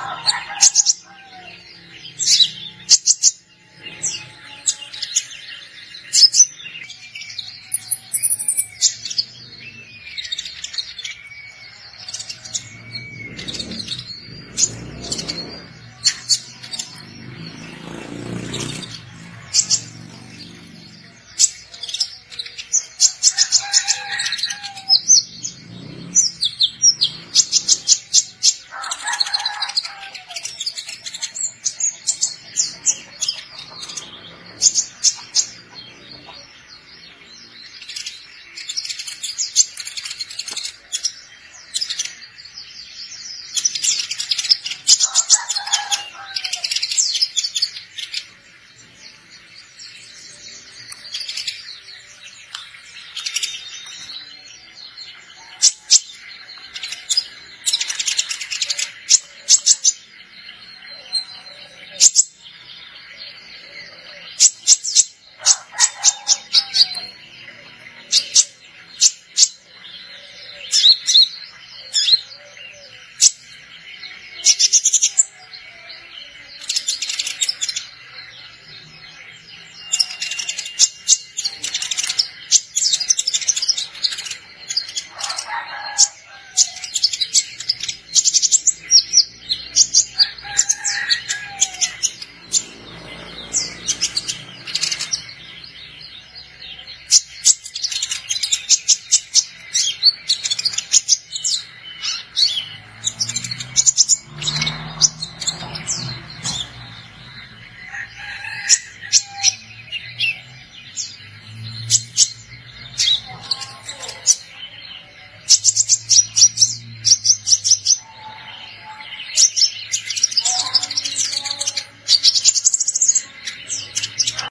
Yeah.